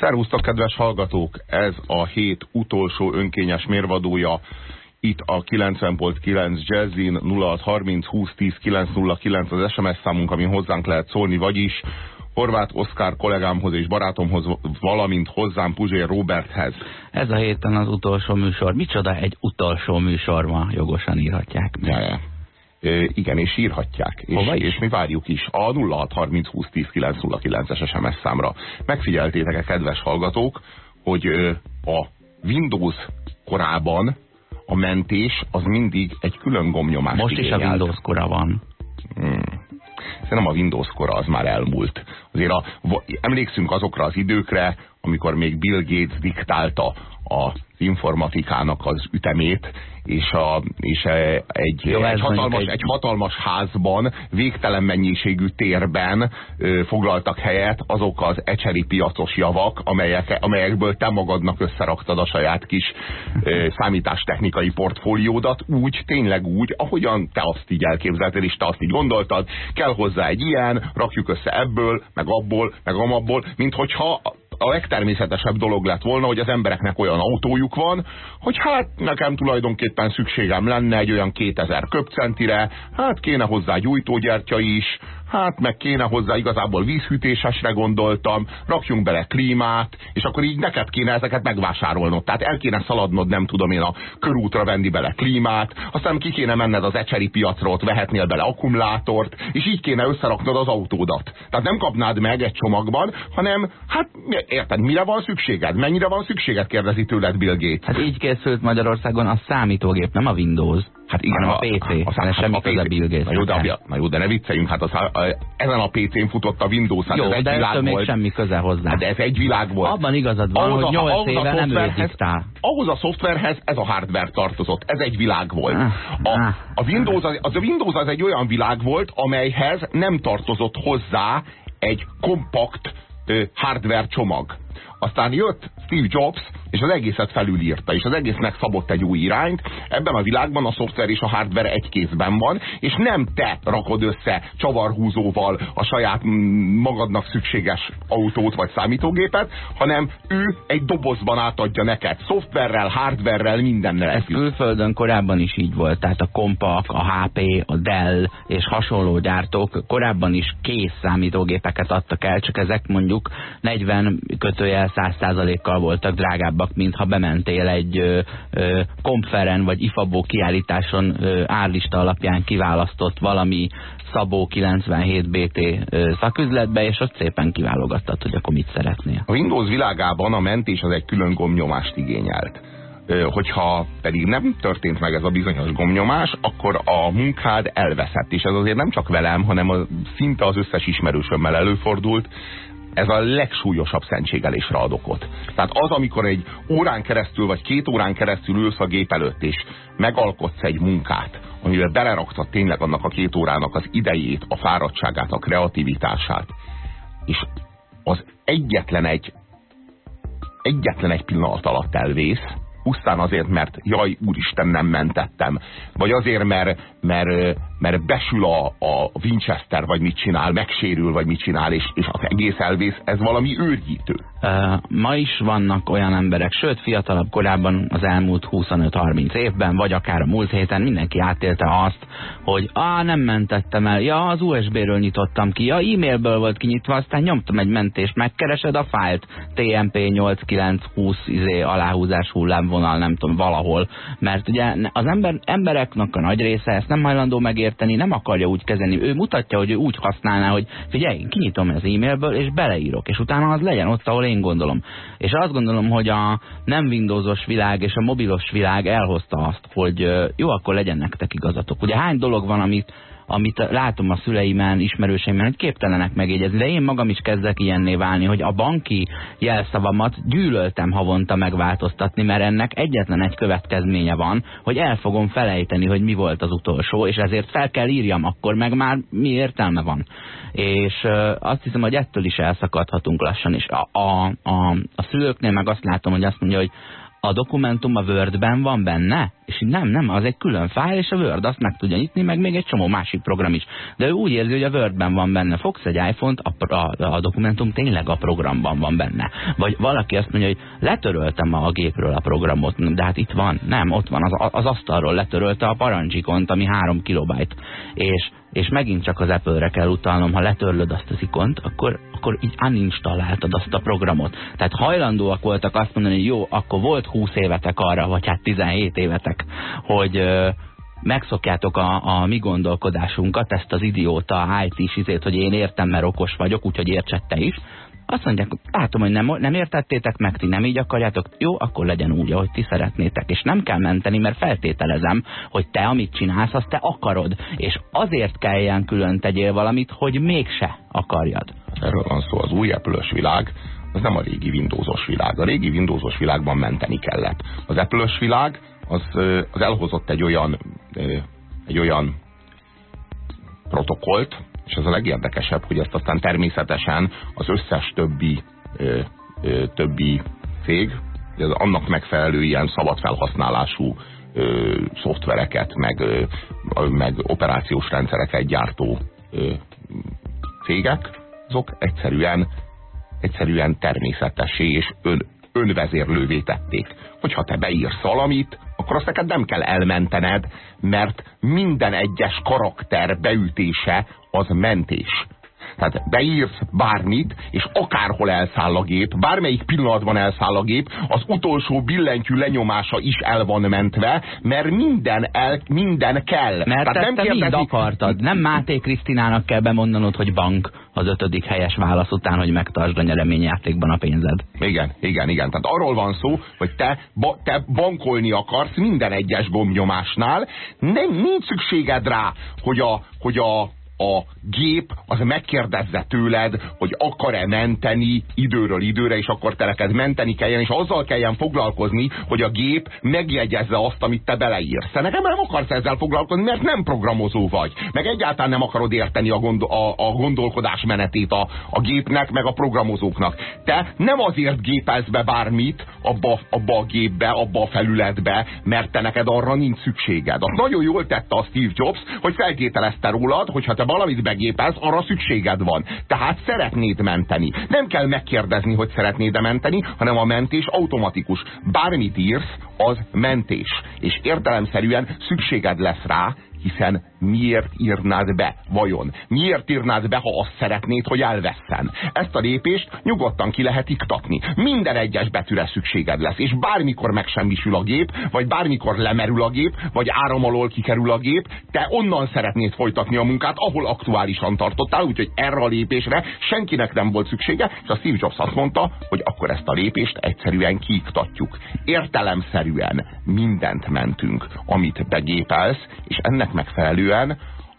Szervusztok, kedves hallgatók! Ez a hét utolsó önkényes mérvadója itt a 90.9 Jazzin 0630 2010 909 az SMS számunk, amin hozzánk lehet szólni, vagyis Horváth Oszkár kollégámhoz és barátomhoz, valamint hozzám Puzsér Roberthez. Ez a héten az utolsó műsor. Micsoda egy utolsó műsor ma, jogosan írhatják. Ja, ja. Igen, és írhatják. És, és mi várjuk is a 0630 2010 909-es SMS számra. Megfigyeltétek-e, kedves hallgatók, hogy a Windows korában a mentés az mindig egy külön gomnyomás. Most is a Windows kora van. Hmm. Szerintem a Windows kora az már elmúlt. Azért a, emlékszünk azokra az időkre, amikor még Bill Gates diktálta az informatikának az ütemét, és, a, és e, egy, Jó, egy, hatalmas, egy... egy hatalmas házban, végtelen mennyiségű térben ö, foglaltak helyet azok az ecseri piacos javak, amelyek, amelyekből te magadnak összeraktad a saját kis ö, számítástechnikai portfóliódat, úgy, tényleg úgy, ahogyan te azt így elképzelted, és te azt így gondoltad, kell hozzá egy ilyen, rakjuk össze ebből, meg abból, meg amabból, mint hogyha a legtermészetesebb dolog lett volna, hogy az embereknek olyan autójuk van, hogy hát nekem tulajdonképpen szükségem lenne egy olyan 2000 köpcentire, hát kéne hozzá gyújtógyertya is, hát meg kéne hozzá igazából vízhűtésesre gondoltam, rakjunk bele klímát, és akkor így neked kéne ezeket megvásárolnod. Tehát el kéne szaladnod, nem tudom én, a körútra venni bele klímát, aztán ki kéne menned az ecseri piacra, ott vehetnél bele akkumulátort, és így kéne összeraknod az autódat. Tehát nem kapnád meg egy csomagban, hanem hát érted, mire van szükséged? Mennyire van szükséged, kérdezi tőled Bill Gates. Hát így készült Magyarországon a számítógép, nem a Windows. Hát igen, a, a PC, a, a, semmi a PC. Bill Gates. Na jó, de, na jó, de ne vicceljünk, hát az, a, a, ezen a PC-n futott a Windows, hát jó, ez egy de világ még semmi köze hozzá. De ez egy világ volt. Abban igazad van, ahhoz hogy 8 éve nem ő diktál. Ahhoz a szoftverhez ez a hardware tartozott, ez egy világ volt. Ah, a, ah. a, Windows az, az a Windows az egy olyan világ volt, amelyhez nem tartozott hozzá egy kompakt hardware csomag. Aztán jött Steve Jobs, és az egészet felülírta, és az egésznek szabott egy új irányt. Ebben a világban a szoftver és a hardware egy kézben van, és nem te rakod össze csavarhúzóval a saját magadnak szükséges autót vagy számítógépet, hanem ő egy dobozban átadja neked, szoftverrel, hardverrel, mindennel. Ez külföldön korábban is így volt, tehát a Compaq, a HP, a Dell és hasonló gyártók korábban is kész számítógépeket adtak el, csak ezek mondjuk 40 kötőjel 100%-kal voltak drágábbak, mint ha bementél egy ö, ö, Kompferen vagy Ifabó kiállításon ö, árlista alapján kiválasztott valami Szabó 97 BT szaküzletbe, és ott szépen kiválogattad, hogy akkor mit szeretnél. A Windows világában a mentés az egy külön gomnyomást igényelt hogyha pedig nem történt meg ez a bizonyos gomnyomás, akkor a munkád elveszett. És ez azért nem csak velem, hanem a, szinte az összes ismerősömmel előfordult ez a legsúlyosabb szentségelésre ad okot. Tehát az, amikor egy órán keresztül, vagy két órán keresztül ülsz a gép előtt, és megalkotsz egy munkát, amivel beleraktad tényleg annak a két órának az idejét, a fáradtságát, a kreativitását, és az egyetlen egy egyetlen egy pillanat alatt elvész, pusztán azért, mert jaj, úristen, nem mentettem. Vagy azért, mert, mert, mert besül a, a Winchester, vagy mit csinál, megsérül, vagy mit csinál, és, és az egész elvész, ez valami őrjítő. Ma is vannak olyan emberek, sőt, fiatalabb korábban az elmúlt 25-30 évben, vagy akár a múlt héten mindenki átélte azt, hogy á, nem mentettem el, ja, az USB-ről nyitottam ki, ja, e-mailből volt kinyitva, aztán nyomtam egy mentést, megkeresed a fájlt, TMP 8920 izé, aláhúzás hullámvonal, nem tudom, valahol, mert ugye az ember, embereknek a nagy része ezt nem hajlandó megérteni, nem akarja úgy kezelni, ő mutatja, hogy ő úgy használná, hogy figyelj, kinyitom az e-mailből, és beleírok, és utána az legyen ott, ahol én gondolom. És azt gondolom, hogy a nem Windowsos világ és a mobilos világ elhozta azt, hogy jó, akkor legyen nektek igazatok. Ugye hány dolog van, amit amit látom a szüleimen, ismerőseimen, hogy képtelenek megjegyezni, de én magam is kezdek ilyenné válni, hogy a banki jelszavamat gyűlöltem havonta megváltoztatni, mert ennek egyetlen egy következménye van, hogy el fogom felejteni, hogy mi volt az utolsó, és ezért fel kell írjam, akkor meg már mi értelme van. És azt hiszem, hogy ettől is elszakadhatunk lassan, és a, a, a, a szülőknél meg azt látom, hogy azt mondja, hogy a dokumentum a Word-ben van benne, és nem, nem, az egy külön fájl, és a Word azt meg tudja nyitni, meg még egy csomó másik program is. De ő úgy érzi, hogy a Word-ben van benne. Fogsz egy iPhone-t, a, a, a dokumentum tényleg a programban van benne. Vagy valaki azt mondja, hogy letöröltem a gépről a programot, de hát itt van. Nem, ott van, az, az asztalról letörölte a parancsikont, ami 3 kilobajt. És és megint csak az Apple-re kell utalnom, ha letörlöd azt az ikont, akkor, akkor így uninstaláltad azt a programot. Tehát hajlandóak voltak azt mondani, hogy jó, akkor volt 20 évetek arra, vagy hát 17 évetek, hogy megszokjátok a, a mi gondolkodásunkat, ezt az idióta IT-s izét, hogy én értem, mert okos vagyok, úgyhogy értsette is, azt mondják, látom, hogy nem, nem értettétek meg, ti nem így akarjátok, jó, akkor legyen úgy, ahogy ti szeretnétek. És nem kell menteni, mert feltételezem, hogy te, amit csinálsz, azt te akarod. És azért kelljen külön tegyél valamit, hogy mégse akarjad. Erről van szó, az új apple világ, az nem a régi Windowsos világ. A régi Windowsos világban menteni kellett. Az apple világ az, az elhozott egy olyan, egy olyan protokolt, és ez a legérdekesebb, hogy ezt aztán természetesen az összes többi, ö, ö, többi cég, ez annak megfelelő ilyen szabad felhasználású ö, szoftvereket, meg, ö, meg operációs rendszereket gyártó ö, cégek, azok egyszerűen, egyszerűen természetessé és ön, önvezérlővé tették. Hogyha te beírsz valamit, akkor azt neked nem kell elmentened, mert minden egyes karakter beütése az mentés. Tehát beírsz bármit, és akárhol elszáll a gép, bármelyik pillanatban elszáll a gép, az utolsó billentyű lenyomása is el van mentve, mert minden, el, minden kell. Mert Tehát nem te kérdezik... mind akartad. Nem Máté Krisztinának kell bemondanod, hogy bank az ötödik helyes válasz után, hogy megtartsd a nyereményjátékban a pénzed. Igen, igen, igen. Tehát arról van szó, hogy te, ba, te bankolni akarsz minden egyes gombnyomásnál. Nem, nincs szükséged rá, hogy a, hogy a a gép az megkérdezze tőled, hogy akar-e menteni időről időre, és akkor te neked menteni kelljen, és azzal kelljen foglalkozni, hogy a gép megjegyezze azt, amit te beleírsz. Te nekem nem akarsz ezzel foglalkozni, mert nem programozó vagy. Meg egyáltalán nem akarod érteni a, gondol, a, a gondolkodás menetét a, a gépnek, meg a programozóknak. Te nem azért gépelsz be bármit abba, abba a gépbe, abba a felületbe, mert te neked arra nincs szükséged. Az nagyon jól tette a Steve Jobs, hogy feltételezte rólad, hogyha te valamit begépelsz, arra szükséged van. Tehát szeretnéd menteni. Nem kell megkérdezni, hogy szeretnéd-e menteni, hanem a mentés automatikus. Bármit írsz, az mentés. És értelemszerűen szükséged lesz rá, hiszen miért írnád be, vajon? Miért írnád be, ha azt szeretnéd, hogy elvesszen? Ezt a lépést nyugodtan ki lehet iktatni. Minden egyes betűre szükséged lesz, és bármikor megsemmisül a gép, vagy bármikor lemerül a gép, vagy áram alól kikerül a gép, te onnan szeretnéd folytatni a munkát, ahol aktuálisan tartottál, úgyhogy erre a lépésre senkinek nem volt szüksége, és a Steve Jobs azt mondta, hogy akkor ezt a lépést egyszerűen kiiktatjuk. Értelemszerűen mindent mentünk, amit begépelsz, és ennek megfelelően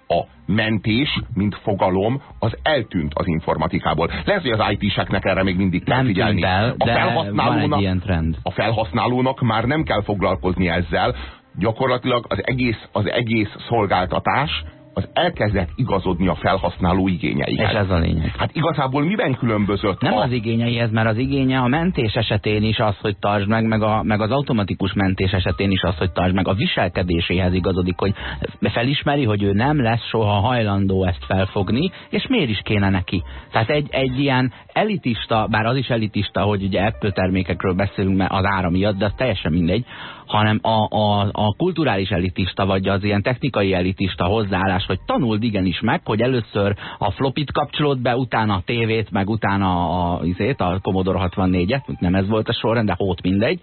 a mentés, mint fogalom, az eltűnt az informatikából. Lehet, hogy az IT-seknek erre még mindig kell figyelni. El, a, felhasználónak, trend. a felhasználónak már nem kell foglalkozni ezzel, gyakorlatilag az egész, az egész szolgáltatás az elkezdett igazodni a felhasználó igényeihez. És ez a lényeg. Hát igazából miben különbözött? Nem a... az igényeihez, mert az igénye a mentés esetén is az, hogy tartsd meg, meg, a, meg az automatikus mentés esetén is az, hogy tartsd meg. A viselkedéséhez igazodik, hogy felismeri, hogy ő nem lesz soha hajlandó ezt felfogni, és miért is kéne neki. Tehát egy, egy ilyen elitista, bár az is elitista, hogy ugye Apple termékekről beszélünk, mert az ára miatt, de az teljesen mindegy, hanem a, a, a kulturális elitista, vagy az ilyen technikai elitista hozzáállás, hogy tanuld igenis meg, hogy először a flopit kapcsolod be, utána a tévét, meg utána a, a, a Commodore 64-et, nem ez volt a sorrend, de hót mindegy,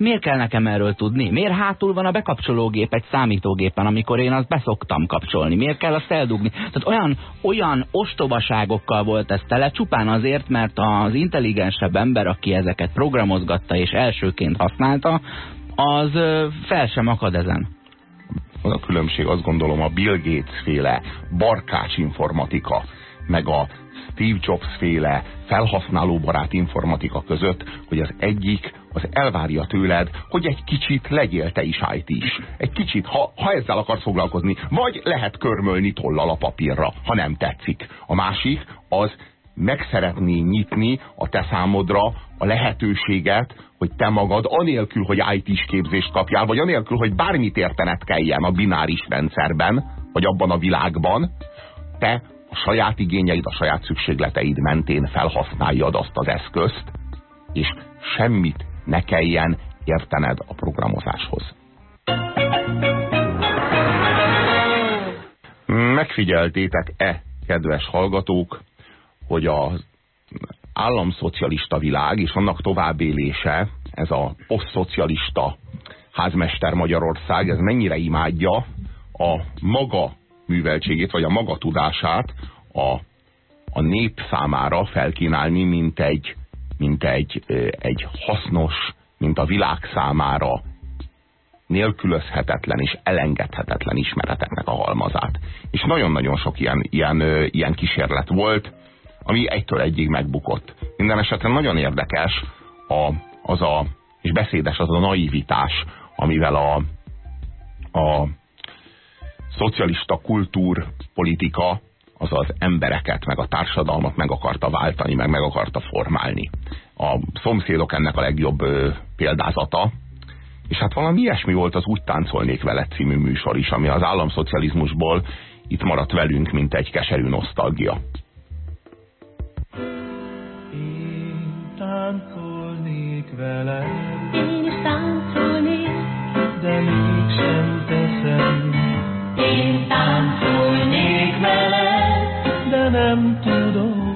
Miért kell nekem erről tudni? Miért hátul van a bekapcsológép egy számítógépen, amikor én azt beszoktam kapcsolni? Miért kell azt eldugni? Tehát olyan, olyan ostobaságokkal volt ez tele, csupán azért, mert az intelligensebb ember, aki ezeket programozgatta és elsőként használta, az fel sem akad ezen. A különbség, azt gondolom, a Bill Gates féle barkács informatika, meg a Steve Jobs féle felhasználóbarát informatika között, hogy az egyik az elvárja tőled, hogy egy kicsit legyél te is IT is. Egy kicsit, ha, ha ezzel akarsz foglalkozni. Vagy lehet körmölni tollal a papírra, ha nem tetszik. A másik az meg szeretné nyitni a te számodra a lehetőséget, hogy te magad, anélkül, hogy IT-s képzést kapjál, vagy anélkül, hogy bármit értened kelljen a bináris rendszerben, vagy abban a világban, te a saját igényeid, a saját szükségleteid mentén felhasználjad azt az eszközt, és semmit ne kelljen értened a programozáshoz. Megfigyeltétek-e, kedves hallgatók, hogy az államszocialista világ és annak továbbélése, ez a posztszocialista házmester Magyarország, ez mennyire imádja a maga műveltségét, vagy a maga tudását a, a nép számára felkínálni, mint egy, mint egy, egy hasznos, mint a világ számára nélkülözhetetlen és elengedhetetlen ismereteknek a halmazát. És nagyon-nagyon sok ilyen, ilyen, ilyen kísérlet volt, ami egytől egyig megbukott. Minden esetre nagyon érdekes a, az a, és beszédes az a naivitás, amivel a, a szocialista kultúrpolitika az az embereket, meg a társadalmat meg akarta váltani, meg meg akarta formálni. A szomszédok ennek a legjobb ö, példázata, és hát valami ilyesmi volt az Úgy táncolnék vele című műsor is, ami az államszocializmusból itt maradt velünk, mint egy keserű nosztalgia. Táncolnék vele, Én is táncolnék, de mégsem teszem. én táncolnék vele, De nem tudom.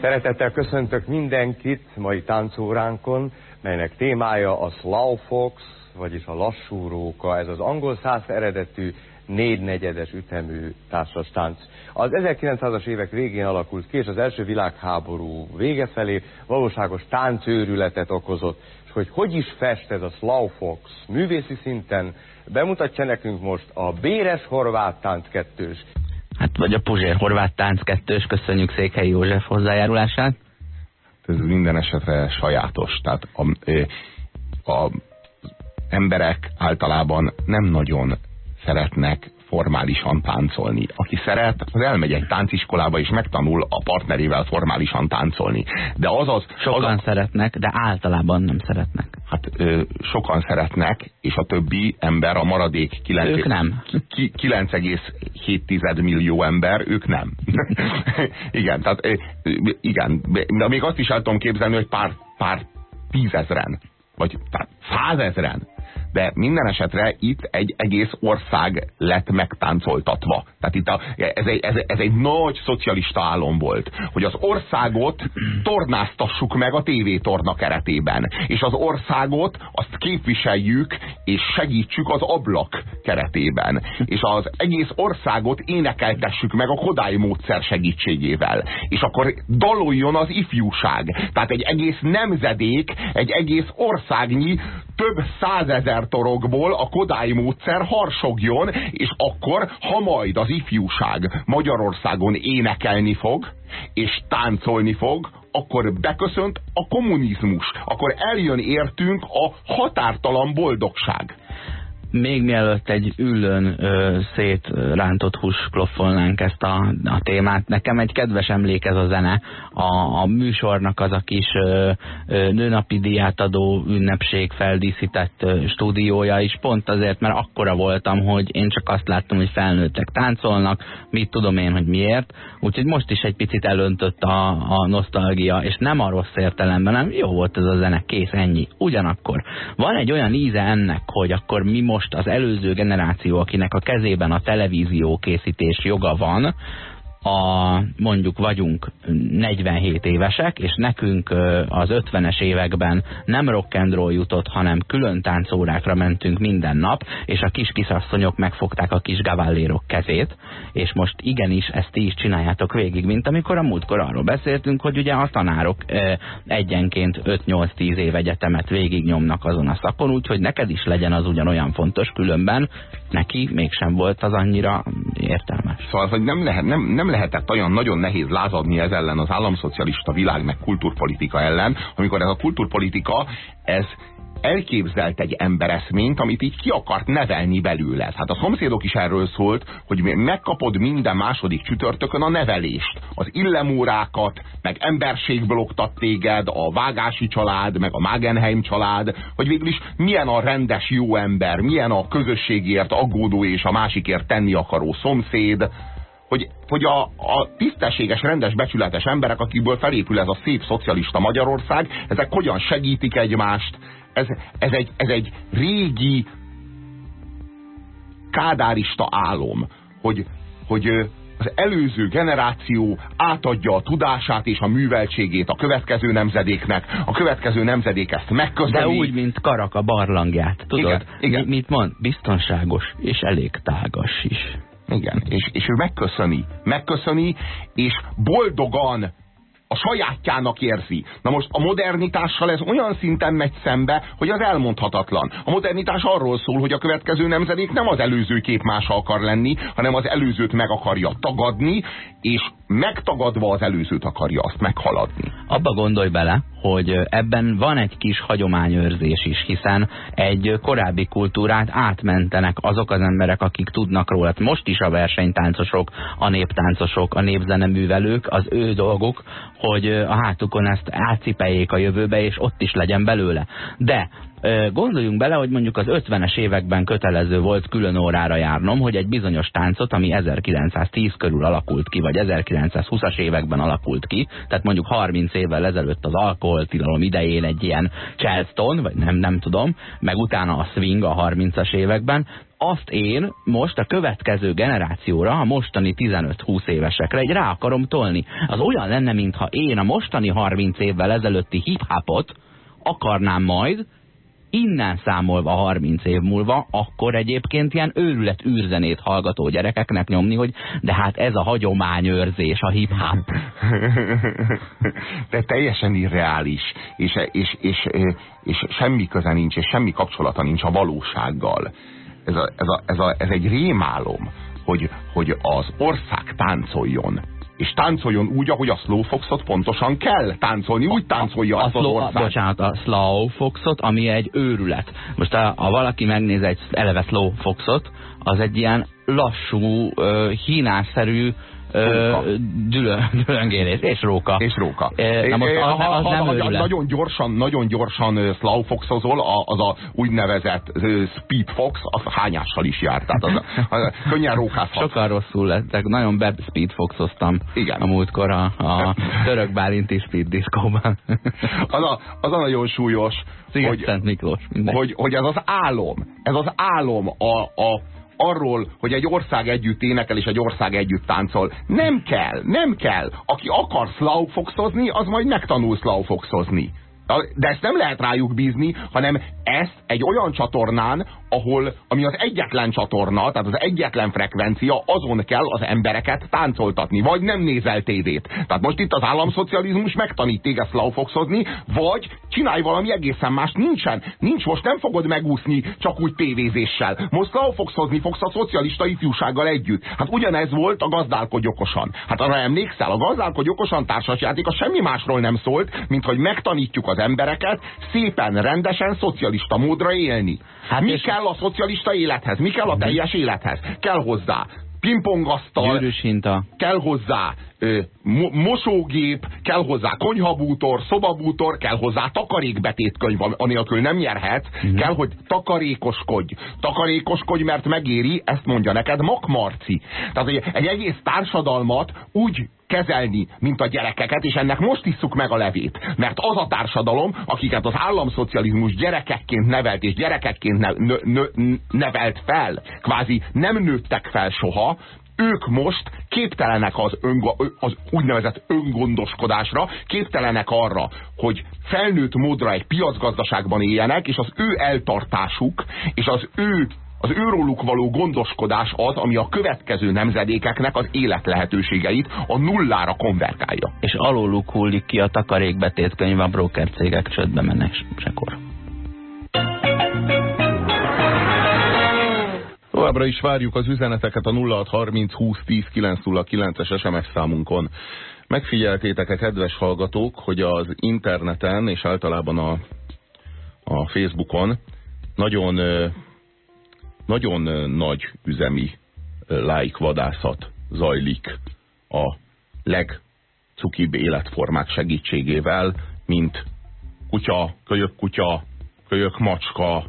Szeretettel köszöntök mindenkit mai táncóránkon, melynek témája a Slow Fox, vagyis a lassú róka. Ez az angol száz eredetű négynegyedes ütemű társas tánc. Az 1900-as évek végén alakult ki, és az első világháború vége felé valóságos táncőrületet okozott. És hogy hogy is fest ez a Slow Fox művészi szinten, bemutatja nekünk most a Béres Horvát tánc kettős. Hát vagy a Puzsér Horvát tánc kettős, köszönjük Székhelyi József hozzájárulását. Ez minden esetre sajátos. Tehát a, a emberek általában nem nagyon szeretnek formálisan táncolni. Aki szeret, az elmegy egy tánciskolába és megtanul a partnerével formálisan táncolni. De az az... Sokan az szeretnek, de általában nem szeretnek. hát ö, sokan szeretnek, és a többi ember, a maradék 9, Ők nem. ki- 9,7 millió ember, ők nem. igen, tehát ö, igen, de még azt is el tudom képzelni, hogy pár, pár tízezren, vagy pár százezren, de minden esetre itt egy egész ország lett megtáncoltatva. Tehát itt a, ez, egy, ez, ez egy nagy szocialista álom volt, hogy az országot tornáztassuk meg a tévétorna keretében. És az országot azt képviseljük és segítsük az ablak keretében. És az egész országot énekeltessük meg a Kodály módszer segítségével. És akkor daloljon az ifjúság. Tehát egy egész nemzedék, egy egész országnyi több százezer torokból a Kodály módszer harsogjon, és akkor, ha majd az ifjúság Magyarországon énekelni fog, és táncolni fog, akkor beköszönt a kommunizmus, akkor eljön értünk a határtalan boldogság. Még mielőtt egy ülön ö, szétrántott hús kloffolnánk ezt a, a témát, nekem egy kedves emlék ez a zene. A, a műsornak az a kis ö, ö, nőnapi díját adó ünnepség feldíszített ö, stúdiója is, pont azért, mert akkora voltam, hogy én csak azt láttam, hogy felnőttek táncolnak, mit tudom én, hogy miért. Úgyhogy most is egy picit elöntött a, a nosztalgia, és nem a rossz értelemben, nem jó volt ez a zene, kész, ennyi. Ugyanakkor van egy olyan íze ennek, hogy akkor mi most az előző generáció, akinek a kezében a televízió készítés joga van, a, mondjuk vagyunk 47 évesek, és nekünk az 50-es években nem rock and roll jutott, hanem külön táncórákra mentünk minden nap, és a kis kisasszonyok megfogták a kis gavallérok kezét, és most igenis ezt ti is csináljátok végig, mint amikor a múltkor arról beszéltünk, hogy ugye a tanárok egyenként 5-8-10 év egyetemet végignyomnak azon a szakon, úgyhogy neked is legyen az ugyanolyan fontos, különben neki mégsem volt az annyira értelmes. Szóval, hogy nem, lehet, nem, nem lehetett olyan nagyon nehéz lázadni ez ellen az államszocialista világ meg kulturpolitika ellen, amikor ez a kulturpolitika, ez elképzelt egy embereszményt, amit így ki akart nevelni belőle. Hát a szomszédok is erről szólt, hogy megkapod minden második csütörtökön a nevelést. Az illemórákat, meg emberségből oktat téged, a Vágási család, meg a Magenheim család, hogy végül is milyen a rendes jó ember, milyen a közösségért aggódó és a másikért tenni akaró szomszéd, hogy, hogy a, a tisztességes, rendes, becsületes emberek, akikből felépül ez a szép szocialista Magyarország, ezek hogyan segítik egymást. Ez, ez, egy, ez egy régi kádárista álom, hogy, hogy az előző generáció átadja a tudását és a műveltségét a következő nemzedéknek, a következő nemzedék ezt megköszöni. De úgy, mint Karak a barlangját, tudod? Igen, igen. Mit mond? Biztonságos és elég tágas is. Igen, és, és ő megköszöni. Megköszöni, és boldogan a sajátjának érzi. Na most a modernitással ez olyan szinten megy szembe, hogy az elmondhatatlan. A modernitás arról szól, hogy a következő nemzedék nem az előző képmása akar lenni, hanem az előzőt meg akarja tagadni, és megtagadva az előzőt akarja azt meghaladni. Abba gondolj bele, hogy ebben van egy kis hagyományőrzés is, hiszen egy korábbi kultúrát átmentenek azok az emberek, akik tudnak róla. Most is a versenytáncosok, a néptáncosok, a népzeneművelők, az ő dolguk, hogy a hátukon ezt átcipeljék a jövőbe, és ott is legyen belőle. De Gondoljunk bele, hogy mondjuk az 50-es években kötelező volt külön órára járnom, hogy egy bizonyos táncot, ami 1910 körül alakult ki, vagy 1920-as években alakult ki, tehát mondjuk 30 évvel ezelőtt az alkoholtilalom idején egy ilyen Charleston, vagy nem, nem tudom, meg utána a swing a 30-as években, azt én most a következő generációra, a mostani 15-20 évesekre egy rá akarom tolni. Az olyan lenne, mintha én a mostani 30 évvel ezelőtti hip-hopot akarnám majd innen számolva 30 év múlva, akkor egyébként ilyen őrület űrzenét hallgató gyerekeknek nyomni, hogy de hát ez a hagyományőrzés, a hip-hop. De teljesen irreális, és, és, és, és semmi köze nincs, és semmi kapcsolata nincs a valósággal. Ez, a, ez, a, ez, a, ez egy rémálom, hogy, hogy az ország táncoljon és táncoljon úgy, ahogy a slow foxot pontosan kell táncolni, úgy táncolja a, azt az ország. Bocsánat, a slow foxot, ami egy őrület. Most ha, ha valaki megnéz egy eleve slow foxot, az egy ilyen lassú, hínászerű dülöngélés, és róka. És róka. Na most az, ha, az nem ha, nagyon gyorsan, nagyon gyorsan slowfoxozol, az a úgynevezett speed fox, az hányással is jár. Tehát az, az, könnyen rókázhat. Sokkal rosszul lettek. Nagyon be speedfoxoztam Igen. a múltkor a, a török bálinti speed diszkóban. az, a, az a nagyon súlyos, hogy, Szent Miklós, hogy, hogy ez az álom, ez az álom a, a arról, hogy egy ország együtt énekel és egy ország együtt táncol. Nem kell, nem kell. Aki akar szlaufoxozni, az majd megtanul szlaufoxozni. De ezt nem lehet rájuk bízni, hanem ezt egy olyan csatornán, ahol, ami az egyetlen csatorna, tehát az egyetlen frekvencia, azon kell az embereket táncoltatni, vagy nem nézel tévét. Tehát most itt az államszocializmus megtanít téged szlaufoxozni, vagy csinálj valami egészen más. Nincsen. Nincs, most nem fogod megúszni csak úgy tévézéssel. Most szlaufoxozni fogsz a szocialista ifjúsággal együtt. Hát ugyanez volt a gazdálkodj okosan. Hát arra emlékszel, a gazdálkodj okosan társasjáték a semmi másról nem szólt, mint hogy megtanítjuk az embereket szépen, rendesen, szocialista módra élni. Hát Mi kell a szocialista élethez? Mi kell a teljes élethez? Kell hozzá pingpongasztal, kell hozzá ö, mo mosógép, kell hozzá konyhabútor, szobabútor, kell hozzá takarékbetétkönyv, anélkül nem nyerhet, uh mhm. -huh. kell, hogy takarékoskodj. Takarékoskodj, mert megéri, ezt mondja neked Makmarci. Tehát egy, egy egész társadalmat úgy kezelni, mint a gyerekeket, és ennek most isszuk meg a levét. Mert az a társadalom, akiket az államszocializmus gyerekekként nevelt, és gyerekekként ne, ne, ne, nevelt fel, kvázi nem nőttek fel soha, ők most képtelenek az, öngo, az úgynevezett öngondoskodásra, képtelenek arra, hogy felnőtt módra egy piacgazdaságban éljenek, és az ő eltartásuk, és az ő az őróluk való gondoskodás az, ami a következő nemzedékeknek az élet lehetőségeit a nullára konvertálja. És alóluk hullik ki a takarékbetétkönyv a broker cégek csődbe menesekor. Továbbra is várjuk az üzeneteket a 0630 20 10 909-es SMS számunkon. Megfigyeltétek-e, kedves hallgatók, hogy az interneten és általában a a Facebookon nagyon, nagyon nagy üzemi ö, like vadászat zajlik a legcukibb életformák segítségével, mint kutya, kölyök kutya, kölyök macska,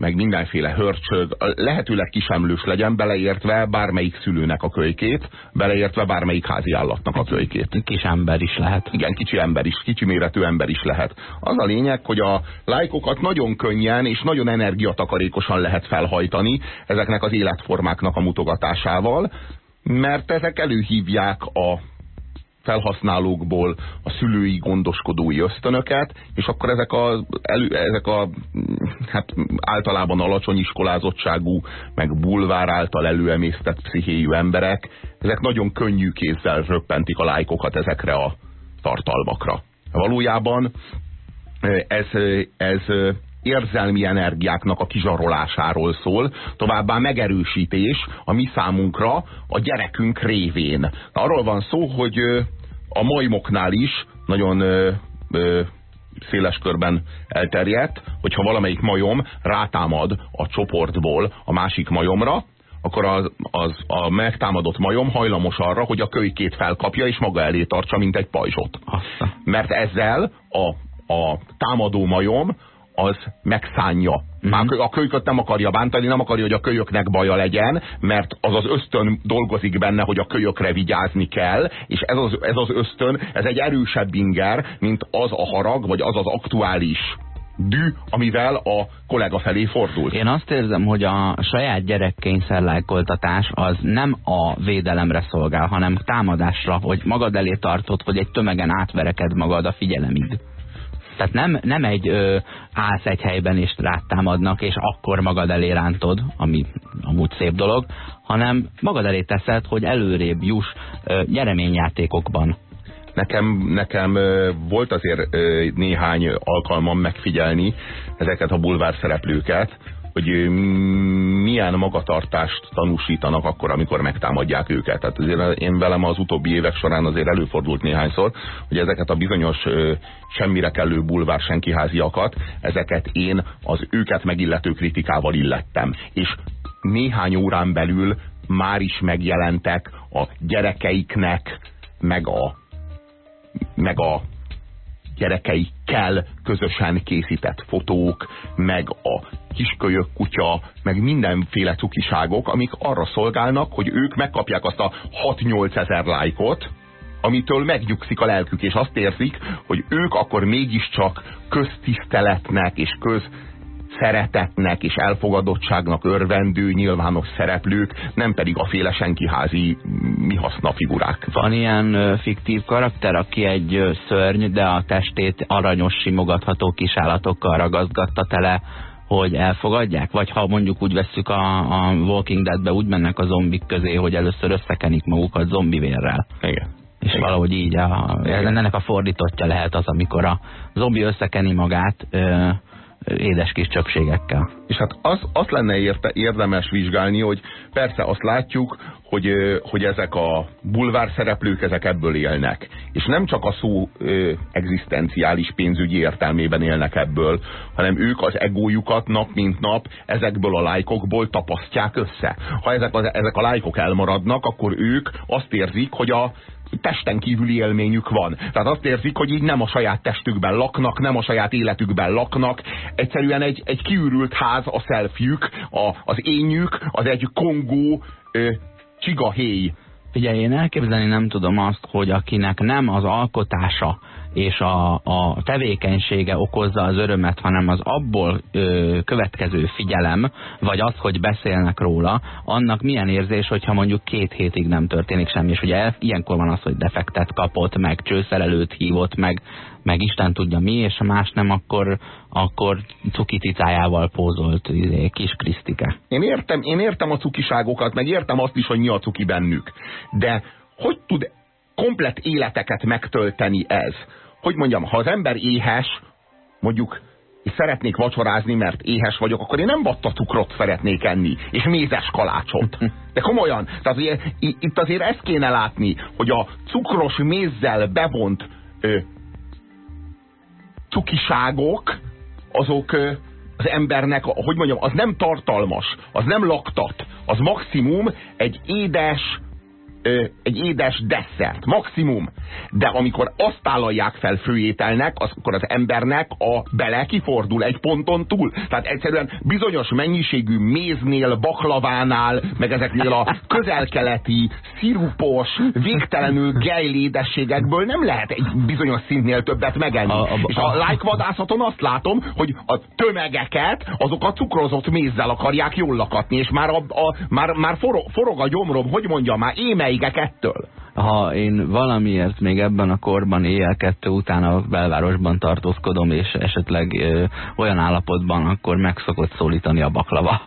meg mindenféle hörcsög, lehetőleg kisemlős legyen, beleértve bármelyik szülőnek a kölykét, beleértve bármelyik házi állatnak a kölykét. Kis ember is lehet. Igen, kicsi ember is, kicsi méretű ember is lehet. Az a lényeg, hogy a lájkokat nagyon könnyen és nagyon energiatakarékosan lehet felhajtani ezeknek az életformáknak a mutogatásával, mert ezek előhívják a felhasználókból a szülői gondoskodói ösztönöket, és akkor ezek a, elő, ezek a hát általában alacsony iskolázottságú, meg bulvár által előemésztett pszichéjű emberek, ezek nagyon könnyű kézzel röppentik a lájkokat ezekre a tartalmakra. Valójában ez, ez érzelmi energiáknak a kizsarolásáról szól, továbbá megerősítés a mi számunkra a gyerekünk révén. Arról van szó, hogy a majmoknál is nagyon ö, ö, széles körben elterjedt, hogyha valamelyik majom rátámad a csoportból a másik majomra, akkor az, az a megtámadott majom hajlamos arra, hogy a kölykét felkapja és maga elé tartsa, mint egy pajzsot. Mert ezzel a, a támadó majom az megszánja. Már Mhm. a kölyköt nem akarja bántani, nem akarja, hogy a kölyöknek baja legyen, mert az az ösztön dolgozik benne, hogy a kölyökre vigyázni kell, és ez az, ez az ösztön, ez egy erősebb inger, mint az a harag, vagy az az aktuális dű, amivel a kollega felé fordul. Én azt érzem, hogy a saját gyerek kényszerlájkoltatás az nem a védelemre szolgál, hanem támadásra, hogy magad elé tartod, hogy egy tömegen átvereked magad a figyelemig. Tehát nem, nem egy ö, állsz egy helyben és rátámadnak, és akkor magad elé rántod, ami amúgy szép dolog, hanem magad elé teszed, hogy előrébb juss ö, nyereményjátékokban. Nekem, nekem volt azért néhány alkalmam megfigyelni ezeket a bulvár szereplőket, hogy milyen magatartást tanúsítanak akkor, amikor megtámadják őket. Tehát azért én velem az utóbbi évek során azért előfordult néhányszor, hogy ezeket a bizonyos semmire kellő bulvár senkiháziakat, ezeket én az őket megillető kritikával illettem. És néhány órán belül már is megjelentek a gyerekeiknek, meg a meg a gyerekeikkel közösen készített fotók, meg a kiskölyök kutya, meg mindenféle cukiságok, amik arra szolgálnak, hogy ők megkapják azt a 6-8 ezer lájkot, amitől megnyugszik a lelkük, és azt érzik, hogy ők akkor mégiscsak köztiszteletnek és köz szeretetnek és elfogadottságnak örvendő nyilvános szereplők, nem pedig a féle senkiházi mi haszna figurák. Van ilyen fiktív karakter, aki egy szörny, de a testét aranyos, simogatható kisállatokkal ragaszgatta tele, hogy elfogadják? Vagy ha mondjuk úgy vesszük a, a Walking Deadbe, úgy mennek a zombik közé, hogy először összekenik magukat zombivérrel. Igen. És Igen. valahogy így a, ennek a fordítottja lehet az, amikor a zombi összekeni magát ö, édes kis csöpségekkel. És hát az, azt lenne érte, érdemes vizsgálni, hogy persze azt látjuk, hogy, hogy ezek a bulvár szereplők, ezek ebből élnek. És nem csak a szó ö, egzisztenciális pénzügyi értelmében élnek ebből, hanem ők az egójukat nap mint nap ezekből a lájkokból tapasztják össze. Ha ezek, az, ezek a lájkok elmaradnak, akkor ők azt érzik, hogy a testen kívüli élményük van. Tehát azt érzik, hogy így nem a saját testükben laknak, nem a saját életükben laknak. Egyszerűen egy, egy kiürült ház a szelfjük, a, az ényük, az egy kongó ö, csigahéj. Figyelj, én elképzelni nem tudom azt, hogy akinek nem az alkotása és a, a tevékenysége okozza az örömet, hanem az abból ö, következő figyelem, vagy az, hogy beszélnek róla, annak milyen érzés, hogyha mondjuk két hétig nem történik semmi, és ugye ilyenkor van az, hogy defektet kapott, meg csőszerelőt hívott, meg, meg Isten tudja mi, és a más nem, akkor, akkor cukiticájával pózolt izé, kis Krisztike. Én értem, én értem a cukiságokat, meg értem azt is, hogy mi a cuki bennük. De hogy tud komplet életeket megtölteni ez? Hogy mondjam, ha az ember éhes, mondjuk és szeretnék vacsorázni, mert éhes vagyok, akkor én nem vatta cukrot szeretnék enni, és mézes kalácsot. De komolyan, tehát ugye, itt azért ezt kéne látni, hogy a cukros mézzel bevont ö, cukiságok, azok ö, az embernek, hogy mondjam, az nem tartalmas, az nem laktat, az maximum egy édes, ö, egy édes desszert, maximum. De amikor azt állalják fel főételnek, az, akkor az embernek a bele kifordul egy ponton túl. Tehát egyszerűen bizonyos mennyiségű méznél, baklavánál, meg ezeknél a közelkeleti, szirupos, végtelenül gejlédességekből nem lehet egy bizonyos szintnél többet megenni. A- a- És a like vadászaton azt látom, hogy a tömegeket azok a cukrozott mézzel akarják jól lakatni, és már, a, a, már, már forog, forog a gyomrom, hogy mondjam, már émeigek ettől. ha én valamiért még ebben a korban éjjel kettő után a belvárosban tartózkodom, és esetleg ö, olyan állapotban, akkor meg szokott szólítani a baklava.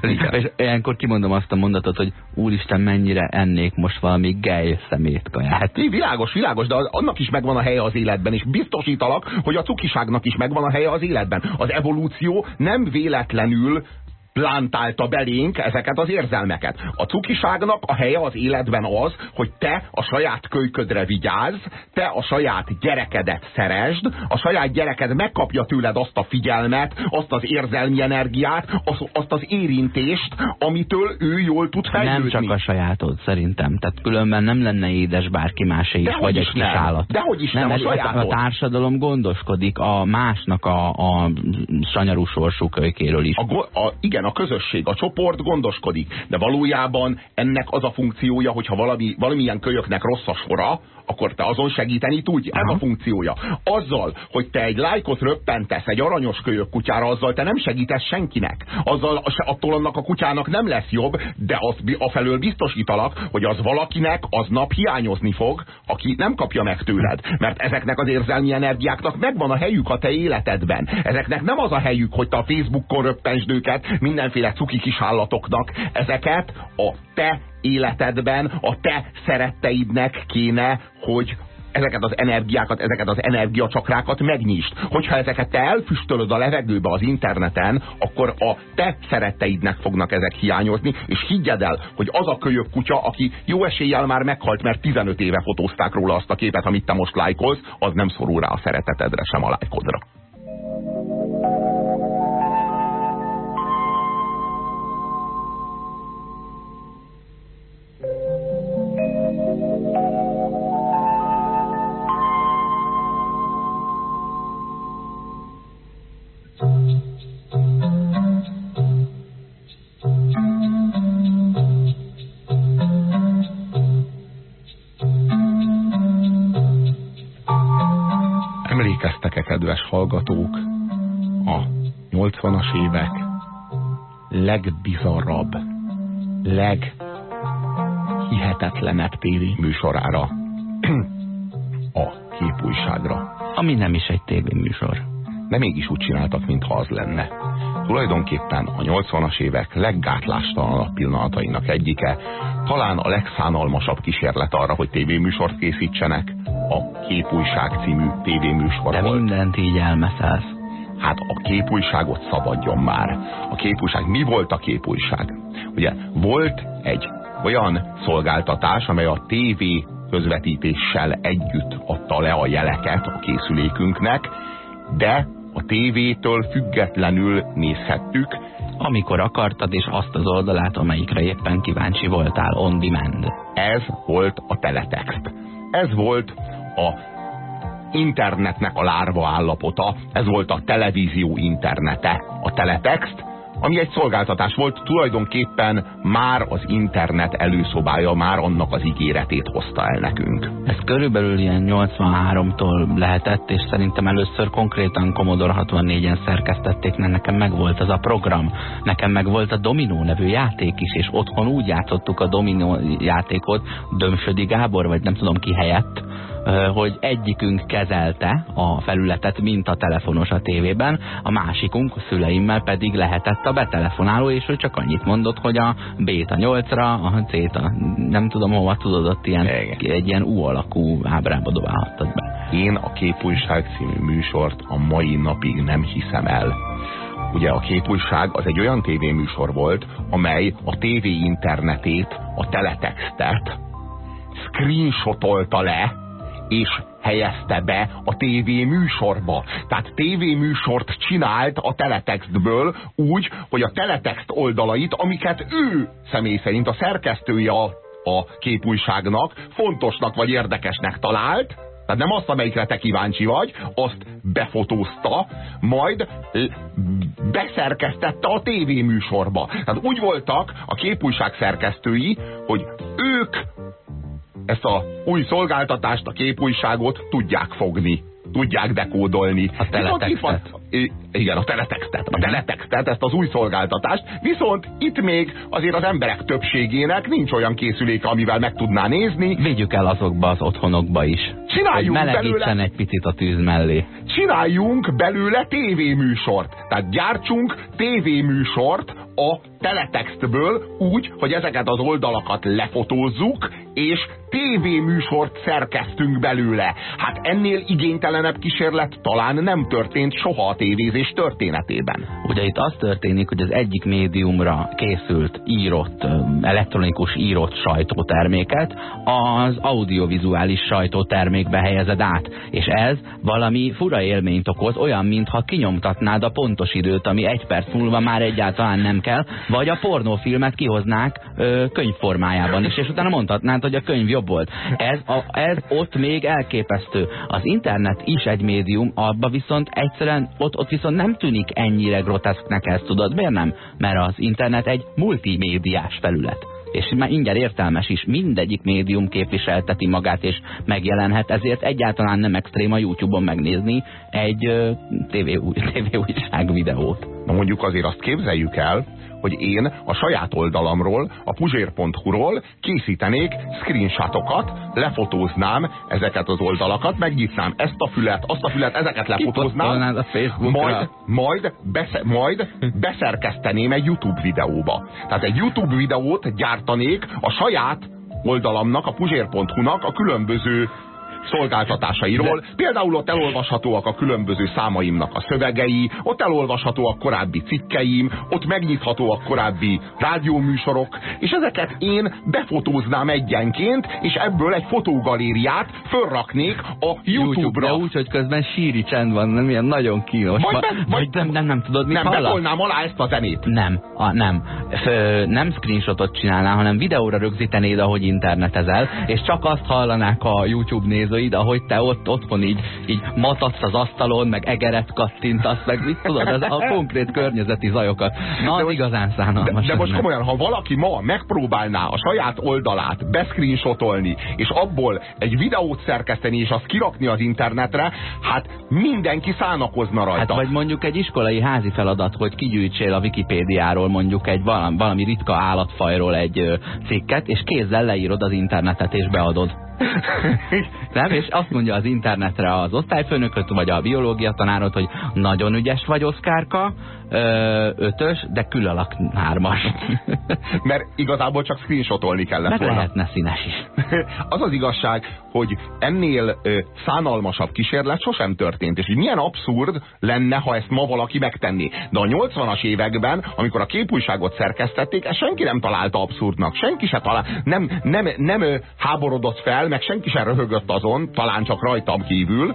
És ilyenkor kimondom azt a mondatot, hogy úristen, mennyire ennék most valami gej szemét kaját. Hát világos, világos, de az, annak is megvan a helye az életben, és biztosítalak, hogy a cukiságnak is megvan a helye az életben. Az evolúció nem véletlenül plántálta belénk ezeket az érzelmeket. A cukiságnak a helye az életben az, hogy te a saját kölyködre vigyázz, te a saját gyerekedet szeresd, a saját gyereked megkapja tőled azt a figyelmet, azt az érzelmi energiát, azt, azt az érintést, amitől ő jól tud fejlődni. Nem csak a sajátod, szerintem. Tehát különben nem lenne édes bárki másé is, Dehogy vagy is egy kis nem. állat. Dehogy is nem, a ez- sajátod. a társadalom gondoskodik a másnak a, a sanyarú sorsú kölykéről is. A, a, igen, a közösség, a csoport gondoskodik, de valójában ennek az a funkciója, hogyha valami, valamilyen kölyöknek rossz a sora, akkor te azon segíteni tudj. Ez a funkciója. Azzal, hogy te egy lájkot röppentesz egy aranyos kölyök kutyára, azzal te nem segítesz senkinek. Azzal attól annak a kutyának nem lesz jobb, de az, afelől biztosítalak, hogy az valakinek aznap hiányozni fog, aki nem kapja meg tőled. Mert ezeknek az érzelmi energiáknak megvan a helyük a te életedben. Ezeknek nem az a helyük, hogy te a Facebookon röppensd őket mindenféle cuki kis állatoknak. Ezeket a te életedben, a te szeretteidnek kéne, hogy ezeket az energiákat, ezeket az energiacsakrákat megnyisd. Hogyha ezeket te elfüstölöd a levegőbe az interneten, akkor a te szeretteidnek fognak ezek hiányozni, és higgyed el, hogy az a kölyök kutya, aki jó eséllyel már meghalt, mert 15 éve fotózták róla azt a képet, amit te most lájkolsz, az nem szorul rá a szeretetedre, sem a lájkodra. Legbizarrabb, leghihetetlenebb tévé műsorára, a képújságra. Ami nem is egy tévéműsor. De mégis úgy csináltak, mintha az lenne. Tulajdonképpen a 80-as évek leggátlástalanabb pillanatainak egyike, talán a legszánalmasabb kísérlet arra, hogy tévéműsort készítsenek, a Képújság című tévéműsor De volt. mindent így elmeszelsz. Hát a képújságot szabadjon már. A képújság, mi volt a képújság? Ugye volt egy olyan szolgáltatás, amely a TV közvetítéssel együtt adta le a jeleket a készülékünknek, de a tévétől függetlenül nézhettük, Amikor akartad, és azt az oldalát, amelyikre éppen kíváncsi voltál, on demand. ez volt a teletext. Ez volt a internetnek a lárva állapota, ez volt a televízió internete, a teletext, ami egy szolgáltatás volt, tulajdonképpen már az internet előszobája, már annak az ígéretét hozta el nekünk. Ez körülbelül ilyen 83-tól lehetett, és szerintem először konkrétan Commodore 64-en szerkesztették, mert nekem meg volt az a program. Nekem meg volt a Dominó nevű játék is, és otthon úgy játszottuk a Dominó játékot, Dömsödi Gábor, vagy nem tudom ki helyett, hogy egyikünk kezelte a felületet, mint a telefonos a tévében, a másikunk, a szüleimmel pedig lehetett a betelefonáló, és ő csak annyit mondott, hogy a B-t a 8-ra, a C-t a nem tudom hova tudod, ott ilyen, Igen. egy ilyen U alakú ábrába dobálhattad be. Én a Képújság című műsort a mai napig nem hiszem el. Ugye a Képújság az egy olyan tévéműsor volt, amely a tévé internetét, a teletextet screenshotolta le, és helyezte be a TV műsorba. Tehát TV műsort csinált a teletextből úgy, hogy a teletext oldalait, amiket ő személy szerint a szerkesztője a, a képújságnak fontosnak vagy érdekesnek talált, tehát nem azt, amelyikre te kíváncsi vagy, azt befotózta, majd beszerkesztette a tévéműsorba. Tehát úgy voltak a képújság szerkesztői, hogy ők ezt a új szolgáltatást, a képújságot tudják fogni tudják dekódolni. A teletextet. Igen, a teletextet. A teletextet, ezt az új szolgáltatást. Viszont itt még azért az emberek többségének nincs olyan készüléke, amivel meg tudná nézni. Vigyük el azokba az otthonokba is. Csináljunk hogy belőle, egy picit a tűz mellé. Csináljunk belőle tévéműsort. Tehát gyártsunk tévéműsort a teletextből úgy, hogy ezeket az oldalakat lefotózzuk, és tévéműsort szerkeztünk belőle. Hát ennél igénytelenebb kísérlet talán nem történt soha a tévézés történetében. Ugye itt az történik, hogy az egyik médiumra készült, írott, elektronikus írott sajtóterméket az audiovizuális sajtótermékbe helyezed át. És ez valami fura élményt okoz, olyan, mintha kinyomtatnád a pontos időt, ami egy perc múlva már egyáltalán nem kell, vagy a pornófilmet kihoznák ö, könyvformájában is, és utána mondhatnád, hogy a könyv jobb volt. Ez, a, ez ott még elképesztő. Az internet is egy médium, abba viszont egyszerűen, ott, ott viszont nem tűnik ennyire groteszknek ezt, tudod? Miért nem? Mert az internet egy multimédiás felület és már ingyen értelmes is. Mindegyik médium képviselteti magát, és megjelenhet, ezért egyáltalán nem extrém a YouTube-on megnézni egy TV, újság videót. Na mondjuk azért azt képzeljük el, hogy én a saját oldalamról, a puzsér.hu-ról készítenék screenshotokat, lefotóznám ezeket az oldalakat, megnyitnám ezt a fület, azt a fület, ezeket lefotóznám, a majd, majd, besze, majd beszerkeszteném egy YouTube videóba. Tehát egy YouTube videót gyártanék a saját oldalamnak, a puzsér.hu-nak a különböző szolgáltatásairól. De... Például ott elolvashatóak a különböző számaimnak a szövegei, ott elolvashatóak korábbi cikkeim, ott megnyithatóak korábbi rádióműsorok, és ezeket én befotóznám egyenként, és ebből egy fotógalériát fölraknék a YouTube-ra. YouTube, úgy, hogy közben síri csend van, nem ilyen nagyon kínos. Vagy, be, vagy nem, nem, nem tudod, mit Nem, betolnám alá ezt a zenét. Nem, a, nem. F, nem screenshotot csinálnál, hanem videóra rögzítenéd, ahogy internetezel, és csak azt hallanák a YouTube néző nézőid, ahogy te ott otthon így, így matadsz az asztalon, meg egeret kattintasz, meg mit tudod, ez a konkrét környezeti zajokat. Na, az igazán szánalmas. De, de most komolyan, ha valaki ma megpróbálná a saját oldalát beszcreenshotolni, és abból egy videót szerkeszteni, és azt kirakni az internetre, hát mindenki szánakozna rajta. Hát vagy mondjuk egy iskolai házi feladat, hogy kigyűjtsél a Wikipédiáról mondjuk egy valami, valami ritka állatfajról egy cikket, és kézzel leírod az internetet és beadod. Nem, és azt mondja az internetre az osztályfőnököt, vagy a biológia tanárot, hogy nagyon ügyes vagy, Oszkárka, ötös, de külalak hármas. Mert igazából csak screenshotolni kellett Meg volna. lehetne színes is. az az igazság, hogy ennél ö, szánalmasabb kísérlet sosem történt, és hogy milyen abszurd lenne, ha ezt ma valaki megtenné. De a 80-as években, amikor a képújságot szerkesztették, ezt senki nem találta abszurdnak. Senki se talál, nem, nem, nem, nem háborodott fel, meg senki sem röhögött azon, talán csak rajtam kívül,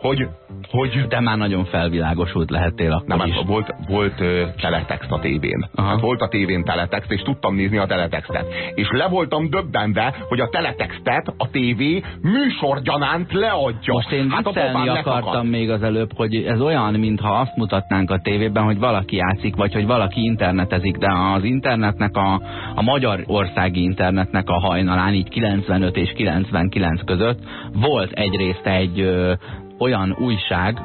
hogy, hogy... De már nagyon felvilágosult lehettél akkor Nem, is. Hát volt, volt uh, teletext a tévén. Hát volt a tévén teletext, és tudtam nézni a teletextet. És le voltam döbbenve, hogy a teletextet a tévé műsorgyanánt leadja. Most én hát viccelni akartam még az előbb, hogy ez olyan, mintha azt mutatnánk a tévében, hogy valaki játszik, vagy hogy valaki internetezik, de az internetnek, a, a magyar országi internetnek a hajnalán, így 95 és 99 között volt egyrészt egy olyan újság,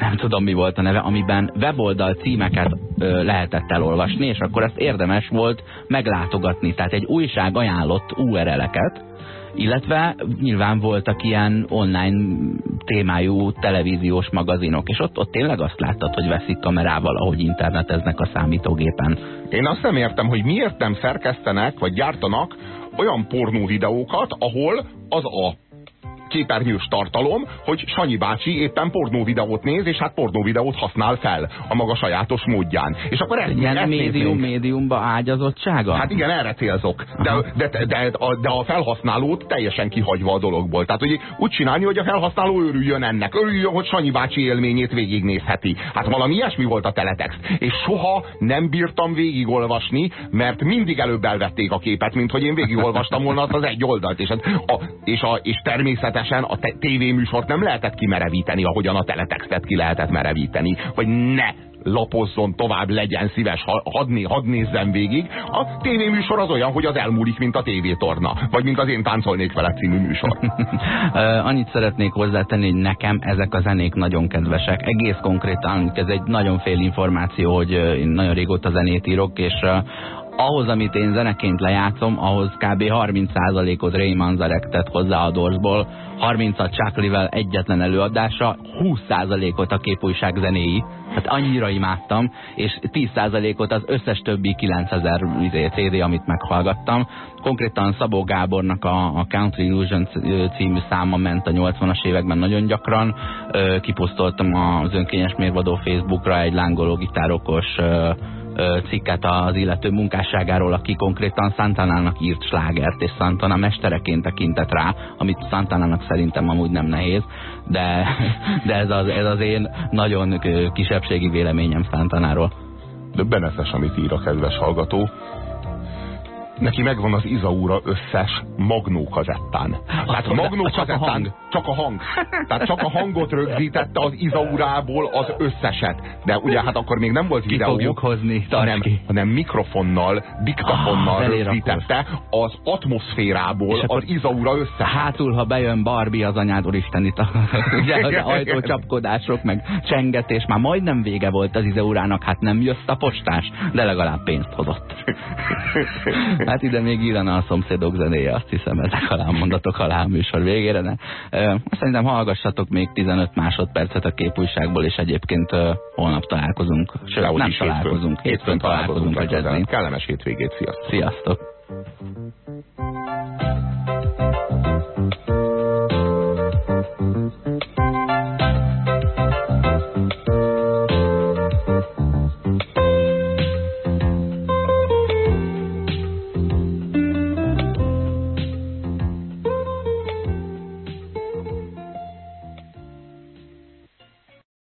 nem tudom mi volt a neve, amiben weboldal címeket lehetett elolvasni, és akkor ezt érdemes volt meglátogatni. Tehát egy újság ajánlott URL-eket, illetve nyilván voltak ilyen online témájú televíziós magazinok, és ott, ott tényleg azt láttad, hogy veszik kamerával, ahogy interneteznek a számítógépen. Én azt nem értem, hogy miért nem szerkesztenek, vagy gyártanak olyan pornó videókat, ahol az a képernyős tartalom, hogy Sanyi bácsi éppen pornó videót néz, és hát pornó videót használ fel a maga sajátos módján. És akkor ezt, Ilyen médium, médiumba ágyazottsága? Hát igen, erre célzok. De, de, de, de, a, de a felhasználót teljesen kihagyva a dologból. Tehát hogy úgy csinálni, hogy a felhasználó örüljön ennek. Örüljön, hogy Sanyi bácsi élményét végignézheti. Hát valami ilyesmi volt a teletext. És soha nem bírtam végigolvasni, mert mindig előbb elvették a képet, mint hogy én végigolvastam volna azt az egy oldalt. És, hát a, és, a, és természetesen a te, tévéműsort nem lehetett kimerevíteni, ahogyan a teletextet ki lehetett merevíteni. Vagy ne lapozzon tovább, legyen szíves, ha- hadd, né, hadd nézzem végig. A tévéműsor az olyan, hogy az elmúlik, mint a tévétorna. Vagy mint az Én táncolnék vele című műsor. Annyit szeretnék hozzátenni, hogy nekem ezek a zenék nagyon kedvesek. Egész konkrétan ez egy nagyon fél információ, hogy én nagyon régóta zenét írok, és ahhoz, amit én zeneként lejátszom, ahhoz kb. 30%-ot Ray Manzarek tett hozzá a Doorsból, 30-at Chuck Liddell egyetlen előadása, 20%-ot a képújság zenéi, hát annyira imádtam, és 10%-ot az összes többi 9000 izé, CD, amit meghallgattam. Konkrétan Szabó Gábornak a, a Country Illusion című száma ment a 80-as években nagyon gyakran. Kiposztoltam az önkényes mérvadó Facebookra egy lángoló gitárokos cikket az illető munkásságáról, aki konkrétan Santanának írt slágert, és Santana mestereként tekintett rá, amit Santanának szerintem amúgy nem nehéz, de, de ez, az, ez az én nagyon kisebbségi véleményem Santanáról. Döbbenetes, amit ír a kedves hallgató. Neki megvan az Izaura összes magnó kazettán. Tehát Csak- magnó a kazettán csak a hang. Tehát csak a hangot rögzítette az Izaurából az összeset. De ugye hát akkor még nem volt Ki videó, fogjuk hozni, hanem, ki. hanem mikrofonnal, diktafonnal Ah, rögzítette az atmoszférából az Izaura összeset. Hátul, ha bejön Barbie, az anyád úristen itt a, ugye, az ajtócsapkodások, meg csengetés, már majdnem vége volt az izeurának, hát nem jött a postás, de legalább pénzt hozott. Hát ide még illene a szomszédok zenéje, azt hiszem ezek alá mondatok alá a műsor végére. De, ö, szerintem hallgassatok még 15 másodpercet a képújságból, és egyébként holnap találkozunk. Sőt, nem is hétfőn. találkozunk, hétfőn találkozunk a legközelebb. jazzin. Kellemes hétvégét, sziasztok! Sziasztok!